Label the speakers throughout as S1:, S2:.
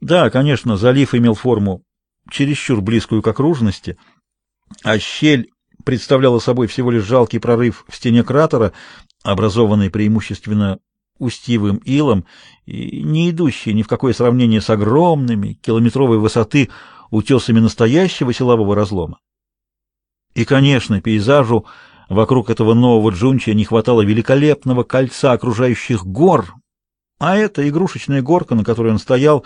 S1: Да, конечно, залив имел форму чересчур близкую к окружности, а щель представляла собой всего лишь жалкий прорыв в стене кратера, образованный преимущественно устьевым илом и не идущий ни в какое сравнение с огромными километровой высоты утесами настоящего силового разлома. И, конечно, пейзажу вокруг этого нового Джунчия не хватало великолепного кольца окружающих гор, а это игрушечная горка, на которой он стоял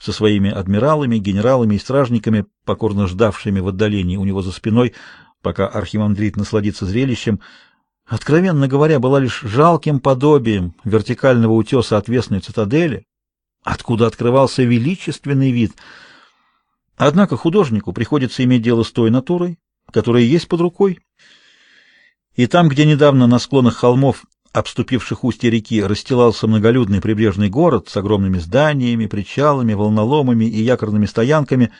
S1: со своими адмиралами, генералами и стражниками, покорно ждавшими в отдалении у него за спиной, пока архимандрит насладится зрелищем, откровенно говоря, была лишь жалким подобием вертикального утеса отвесной цитадели, откуда открывался величественный вид. Однако художнику приходится иметь дело с той натурой, которая есть под рукой, и там, где недавно на склонах холмов, обступивших устье реки, расстилался многолюдный прибрежный город с огромными зданиями, причалами, волноломами и якорными стоянками,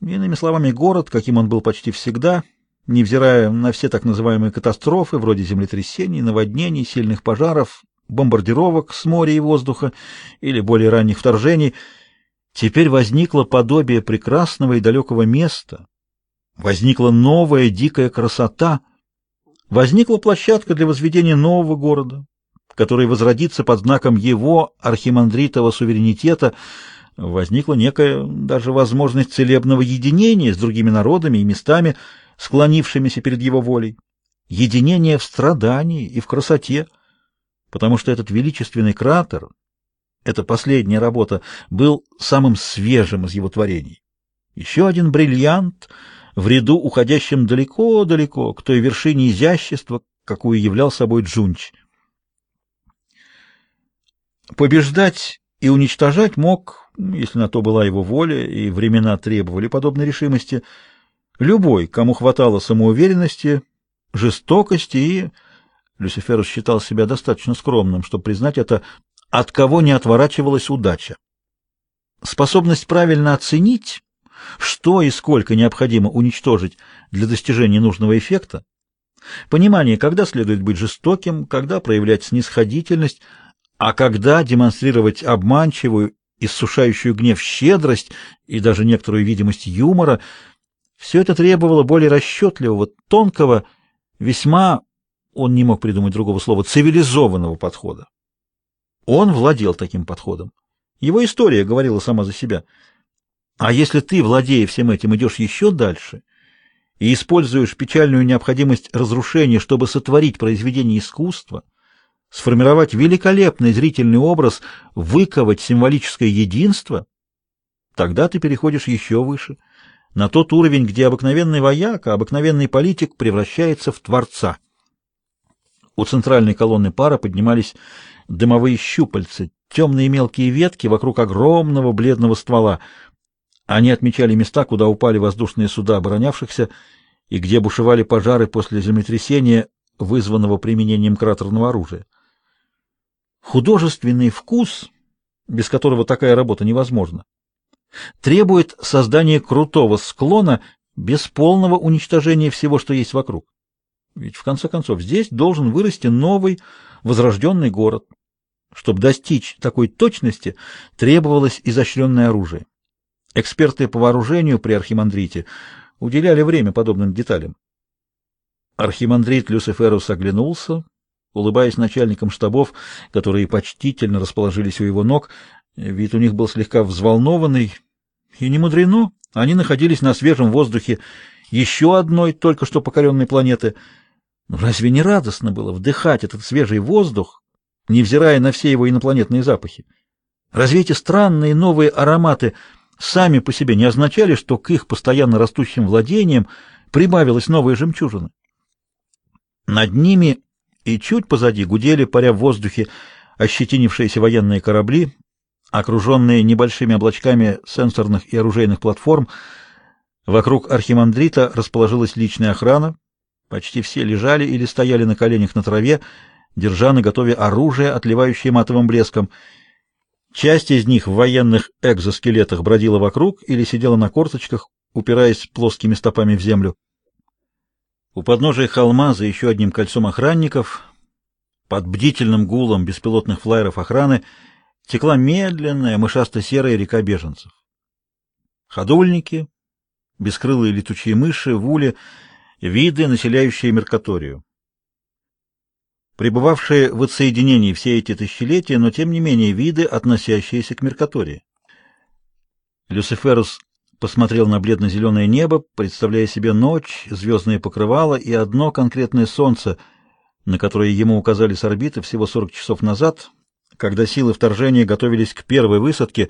S1: иными словами, город, каким он был почти всегда, невзирая на все так называемые катастрофы, вроде землетрясений, наводнений, сильных пожаров, бомбардировок с моря и воздуха или более ранних вторжений, теперь возникло подобие прекрасного и далекого места, возникла новая дикая красота, возникла площадка для возведения нового города, который возродится под знаком его архимандритового суверенитета, возникла некая даже возможность целебного единения с другими народами и местами, склонившимися перед его волей, единение в страдании и в красоте, потому что этот величественный кратер, эта последняя работа, был самым свежим из его творений. Еще один бриллиант — в ряду, уходящем далеко-далеко к той вершине изящества, какую являл собой Джунч. Побеждать и уничтожать мог, если на то была его воля и времена требовали подобной решимости, любой, кому хватало самоуверенности, жестокости и... Люциферус считал себя достаточно скромным, чтобы признать это, от кого не отворачивалась удача. Способность правильно оценить что и сколько необходимо уничтожить для достижения нужного эффекта, понимание, когда следует быть жестоким, когда проявлять снисходительность, а когда демонстрировать обманчивую, иссушающую гнев щедрость и даже некоторую видимость юмора, все это требовало более расчетливого, тонкого, весьма, он не мог придумать другого слова, цивилизованного подхода. Он владел таким подходом. Его история говорила сама за себя – а если ты, владея всем этим, идешь еще дальше и используешь печальную необходимость разрушения, чтобы сотворить произведение искусства, сформировать великолепный зрительный образ, выковать символическое единство, тогда ты переходишь еще выше, на тот уровень, где обыкновенный вояка, обыкновенный политик превращается в творца. У центральной колонны пара поднимались дымовые щупальца, темные мелкие ветки вокруг огромного бледного ствола — они отмечали места, куда упали воздушные суда оборонявшихся и где бушевали пожары после землетрясения, вызванного применением кратерного оружия. Художественный вкус, без которого такая работа невозможна, требует создания крутого склона без полного уничтожения всего, что есть вокруг. Ведь, в конце концов, здесь должен вырасти новый, возрожденный город. Чтобы достичь такой точности, требовалось изощренное оружие. Эксперты по вооружению при архимандрите уделяли время подобным деталям. Архимандрит Люциферус оглянулся, улыбаясь начальникам штабов, которые почтительно расположились у его ног. Вид у них был слегка взволнованный, и не мудрено, они находились на свежем воздухе еще одной только что покоренной планеты. Разве не радостно было вдыхать этот свежий воздух, невзирая на все его инопланетные запахи? Разве эти странные новые ароматы — сами по себе не означали, что к их постоянно растущим владениям прибавилась новая жемчужина. Над ними и чуть позади гудели, паря в воздухе, ощетинившиеся военные корабли, окруженные небольшими облачками сенсорных и оружейных платформ. Вокруг архимандрита расположилась личная охрана. Почти все лежали или стояли на коленях на траве, держа на готове оружие, отливающее матовым блеском — Часть из них в военных экзоскелетах бродила вокруг или сидела на корточках, упираясь плоскими стопами в землю. У подножия холма за еще одним кольцом охранников, под бдительным гулом беспилотных флайеров охраны, текла медленная мышасто-серая река беженцев. ходульники, бескрылые летучие мыши, вули, виды, населяющие Меркаторию. Пребывавшие в отсоединении все эти тысячелетия, но тем не менее виды, относящиеся к Меркатории. Люциферус посмотрел на бледно-зеленое небо, представляя себе ночь, звездное покрывало и одно конкретное солнце, на которое ему указали с орбиты всего 40 часов назад, когда силы вторжения готовились к первой высадке,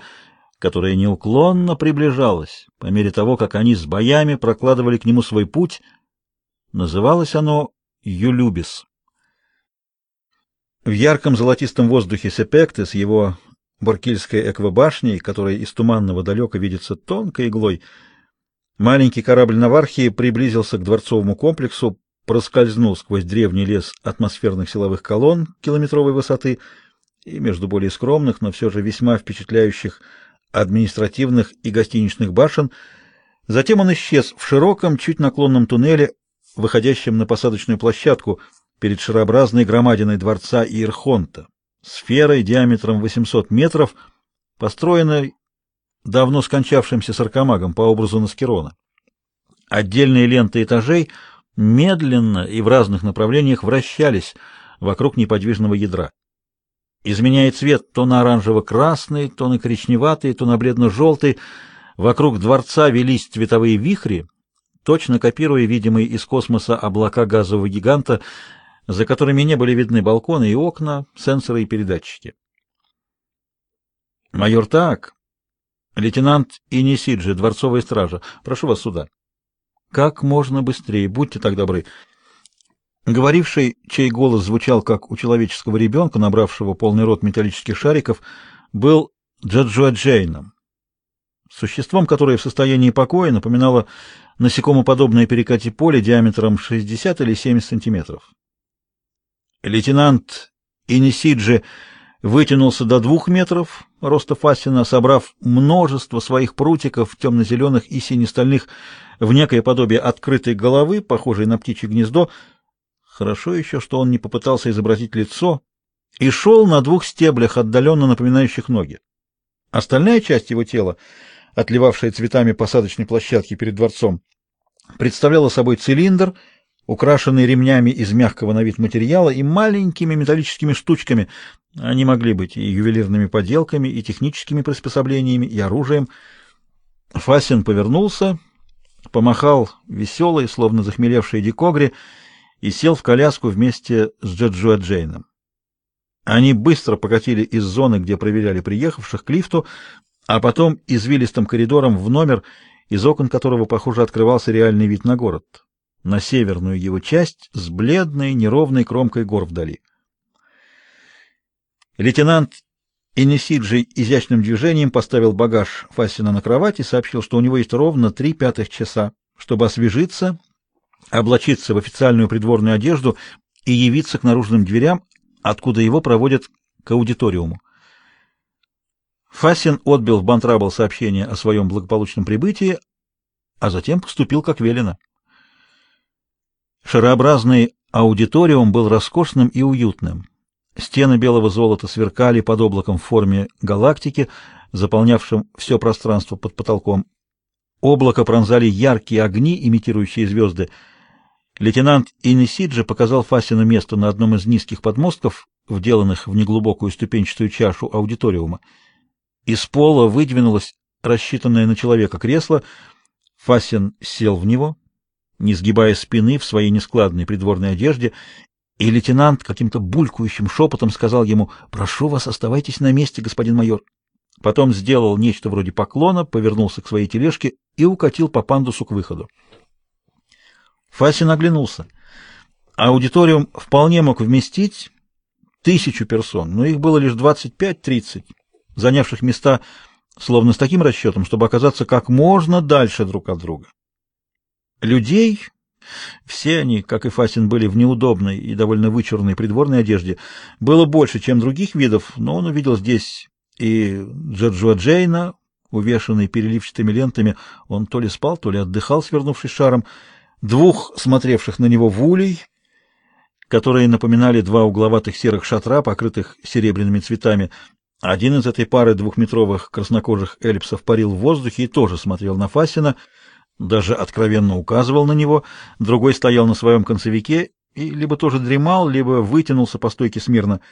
S1: которая неуклонно приближалась по мере того, как они с боями прокладывали к нему свой путь. Называлось оно Юлюбис. В ярком золотистом воздухе Сепекты с его Баркильской эквабашней, которая из туманного далека видится тонкой иглой, маленький корабль Навархии приблизился к дворцовому комплексу, проскользнул сквозь древний лес атмосферных силовых колонн километровой высоты и между более скромных, но все же весьма впечатляющих административных и гостиничных башен. Затем он исчез в широком, чуть наклонном туннеле, выходящем на посадочную площадку перед шарообразной громадиной дворца Ирхонта сферой диаметром 800 метров, построенной давно скончавшимся саркомагом по образу Наскерона. Отдельные ленты этажей медленно и в разных направлениях вращались вокруг неподвижного ядра. Изменяя цвет то на оранжево-красный, то на коричневатый, то на бледно-желтый, вокруг дворца велись цветовые вихри, точно копируя видимые из космоса облака газового гиганта, за которыми не были видны балконы и окна, сенсоры и передатчики. «Майор Так, лейтенант Инисиджи, дворцовая стража, прошу вас сюда». «Как можно быстрее, будьте так добры». Говоривший, чей голос звучал как у человеческого ребенка, набравшего полный рот металлических шариков, был Джаджуа Джейном, существом, которое в состоянии покоя напоминало насекомоподобное перекати поле диаметром 60 или 70 сантиметров. Лейтенант Инисиджи вытянулся до двух метров роста Фасина, собрав множество своих прутиков темно-зеленых и сине-стальных в некое подобие открытой головы, похожей на птичье гнездо. Хорошо еще, что он не попытался изобразить лицо и шел на двух стеблях, отдаленно напоминающих ноги. Остальная часть его тела, отливавшая цветами посадочной площадки перед дворцом, представляла собой цилиндр — украшенные ремнями из мягкого на вид материала и маленькими металлическими штучками. Они могли быть и ювелирными поделками, и техническими приспособлениями, и оружием. Фасин повернулся, помахал веселой, словно захмелевшей дикогре, и сел в коляску вместе с Джоджуа Джейном. Они быстро покатили из зоны, где проверяли приехавших, к лифту, а потом извилистым коридором в номер, из окон которого, похоже, открывался реальный вид на город на северную его часть с бледной неровной кромкой гор вдали. Лейтенант Инесиджи изящным движением поставил багаж Фасина на кровать и сообщил, что у него есть ровно три пятых часа, чтобы освежиться, облачиться в официальную придворную одежду и явиться к наружным дверям, откуда его проводят к аудиториуму. Фасин отбил в Бантрабл сообщение о своем благополучном прибытии, а затем поступил как велено. Шарообразный аудиториум был роскошным и уютным. Стены белого золота сверкали под облаком в форме галактики, заполнявшим все пространство под потолком. Облако пронзали яркие огни, имитирующие звезды. Лейтенант Инесиджи показал Фасину место на одном из низких подмостков, вделанных в неглубокую ступенчатую чашу аудиториума. Из пола выдвинулось рассчитанное на человека кресло. Фасин сел в него, не сгибая спины в своей нескладной придворной одежде, и лейтенант каким-то булькающим шепотом сказал ему «Прошу вас, оставайтесь на месте, господин майор». Потом сделал нечто вроде поклона, повернулся к своей тележке и укатил по пандусу к выходу. Фасин оглянулся. Аудиториум вполне мог вместить тысячу персон, но их было лишь двадцать пять-тридцать, занявших места словно с таким расчетом, чтобы оказаться как можно дальше друг от друга. Людей, все они, как и Фасин, были в неудобной и довольно вычурной придворной одежде, было больше, чем других видов, но он увидел здесь и Джорджуа Джейна, увешанный переливчатыми лентами, он то ли спал, то ли отдыхал, свернувшись шаром, двух смотревших на него вулей, которые напоминали два угловатых серых шатра, покрытых серебряными цветами, Один из этой пары двухметровых краснокожих эллипсов парил в воздухе и тоже смотрел на Фасина, даже откровенно указывал на него, другой стоял на своем концевике и либо тоже дремал, либо вытянулся по стойке смирно —